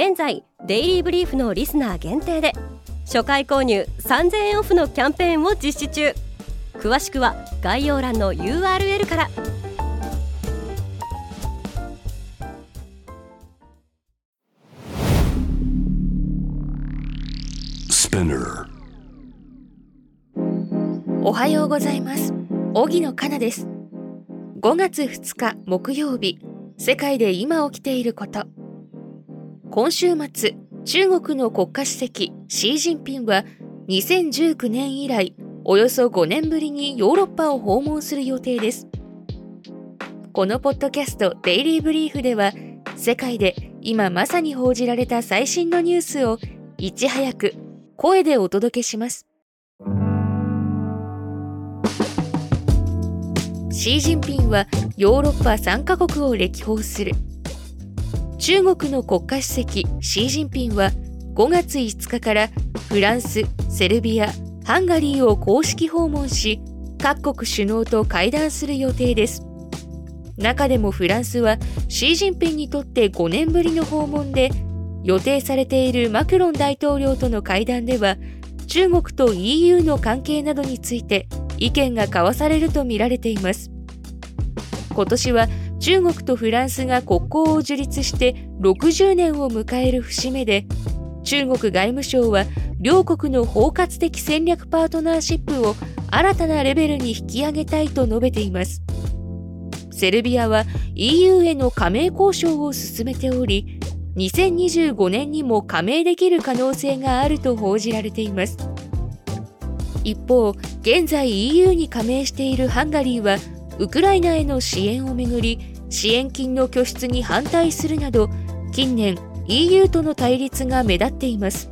現在デイリーブリーフのリスナー限定で初回購入3000円オフのキャンペーンを実施中。詳しくは概要欄の URL から。おはようございます。荻野かなです。5月2日木曜日世界で今起きていること今週末中国の国家主席シー・ジンピンは2019年以来およそ5年ぶりにヨーロッパを訪問する予定です。このポッドキャストデイリーブリーフでは世界で今まさに報じられた最新のニュースをいち早く声でお届けします。シー・ジンピンはヨーロッパ3カ国を歴訪する。中国の国家主席シー・ジンピンは5月5日からフランス、セルビア、ハンガリーを公式訪問し各国首脳と会談する予定です。中でもフランスはシー・ジンピンにとって5年ぶりの訪問で予定されているマクロン大統領との会談では中国と EU の関係などについて意見が交わされるとみられています。今年は中国とフランスが国交を樹立して60年を迎える節目で中国外務省は両国の包括的戦略パートナーシップを新たなレベルに引き上げたいと述べています。セルビアは EU への加盟交渉を進めており2025年にも加盟できる可能性があると報じられています。一方現在 EU に加盟しているハンガリーはウクライナへの支援をめぐり支援金の拠出に反対するなど近年 EU との対立が目立っています。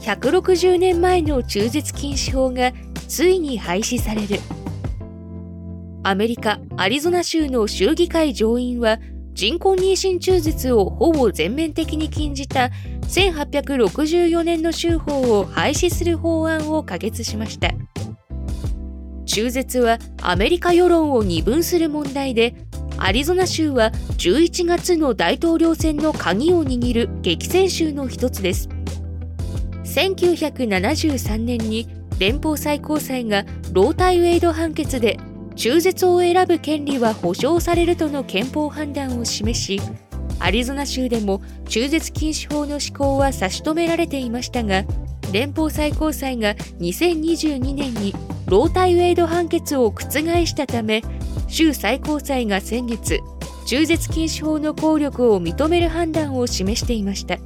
160年前の中絶禁止法がついに廃止される。アメリカ・アリゾナ州の州議会上院は人工妊娠中絶をほぼ全面的に禁じた1864年の州法を廃止する法案を可決しました。中絶はアメリカ世論を二分する問題でアリゾナ州は11月の大統領選の鍵を握る激戦州の一つです。1973年に連邦最高裁がロータイウェイド判決で中絶を選ぶ権利は保障されるとの憲法判断を示しアリゾナ州でも中絶禁止法の施行は差し止められていましたが連邦最高裁が2022年にロータイウェイド判決を覆したため州最高裁が先月中絶禁止法の効力を認める判断を示していました。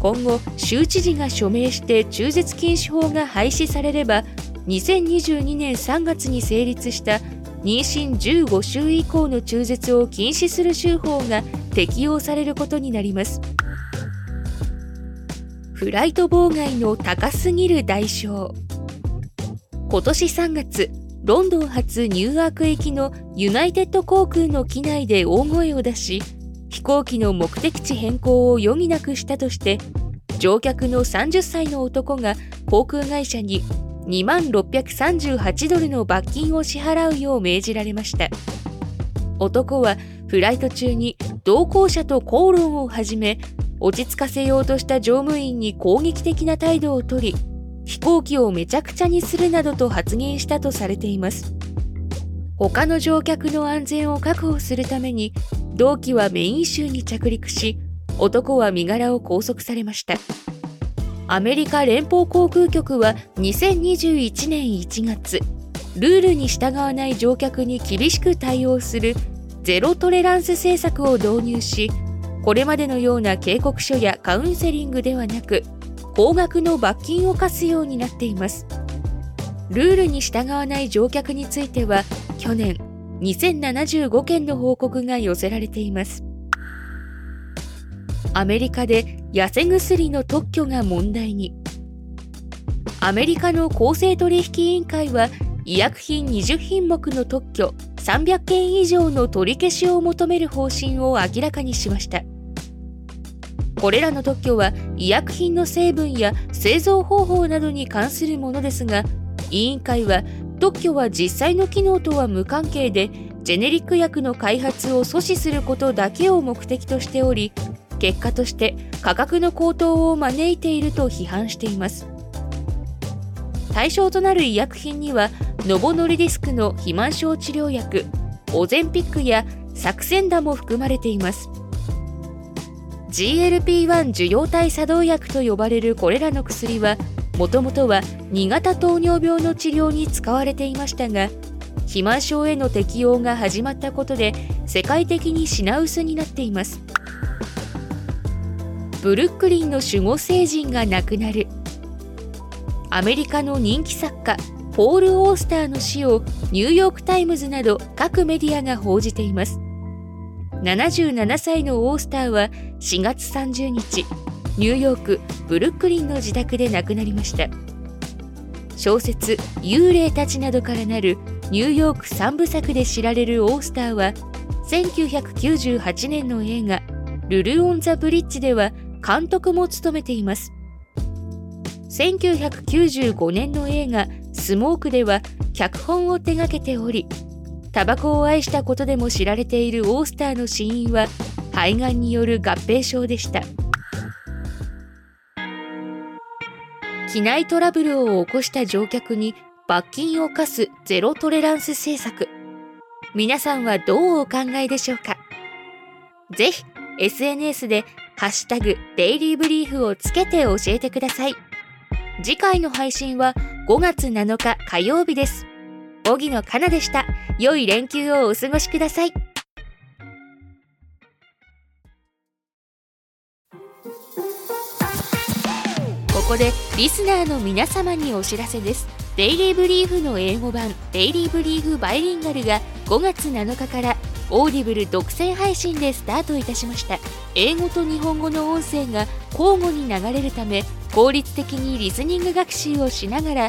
今後州知事が署名して中絶禁止法が廃止されれば2022年3月に成立した妊娠15週以降の中絶を禁止する州法が適用されることになります。フライト妨害の高すぎる代償。今年3月ロンドン発ニューアーク行きのユナイテッド航空の機内で大声を出し飛行機の目的地変更を余儀なくしたとして乗客の30歳の男が航空会社に2万638ドルの罰金を支払うよう命じられました。男はフライト中に同行者と口論を始め落ち着かせようとした乗務員に攻撃的な態度をとり飛行機をめちゃくちゃにするなどと発言したとされています。他の乗客の安全を確保するために同機はメイン州に着陸し男は身柄を拘束されました。アメリカ連邦航空局は2021年1月ルールに従わない乗客に厳しく対応するゼロトレランス政策を導入しこれまでのような警告書やカウンセリングではなく高額の罰金を課すようになっています。ルールに従わない乗客については去年2075件の報告が寄せられています。アメリカで痩せ薬の特許が問題に。アメリカの公正取引委員会は医薬品20品目の特許300件以上の取り消しを求める方針を明らかにしました。これらの特許は医薬品の成分や製造方法などに関するものですが委員会は特許は実際の機能とは無関係でジェネリック薬の開発を阻止することだけを目的としており結果として価格の高騰を招いていると批判しています。対象となる医薬品にはノボノリディスクの肥満症治療薬オゼンピックやサクセンダも含まれています。GLP-1 受容体作動薬と呼ばれるこれらの薬はもともとは2型糖尿病の治療に使われていましたが肥満症への適用が始まったことで世界的に品薄になっています。ブルックリンの守護聖人が亡くなる。アメリカの人気作家ポール・オースターの死をニューヨーク・タイムズなど各メディアが報じています。77歳のオースターは4月30日ニューヨークブルックリンの自宅で亡くなりました。小説「幽霊たち」などからなるニューヨーク3部作で知られるオースターは1998年の映画「ルル・オン・ザ・ブリッジ」では監督も務めています。1995年の映画「スモーク」では脚本を手掛けておりタバコを愛したことでも知られているオースターの死因は肺がんによる合併症でした機内トラブルを起こした乗客に罰金を課すゼロトレランス政策皆さんはどうお考えでしょうか？ぜひ SNS でハッシュタグデイリーブリーフをつけて教えてください。次回の配信は5月7日火曜日です。荻野かなでした。良い連休をお過ごしください。ここでリスナーの皆様にお知らせです。デイリーブリーフの英語版デイリーブリーフバイリンガルが5月7日からオーディブル独占配信でスタートいたしました英語と日本語の音声が交互に流れるため効率的にリスニング学習をしながら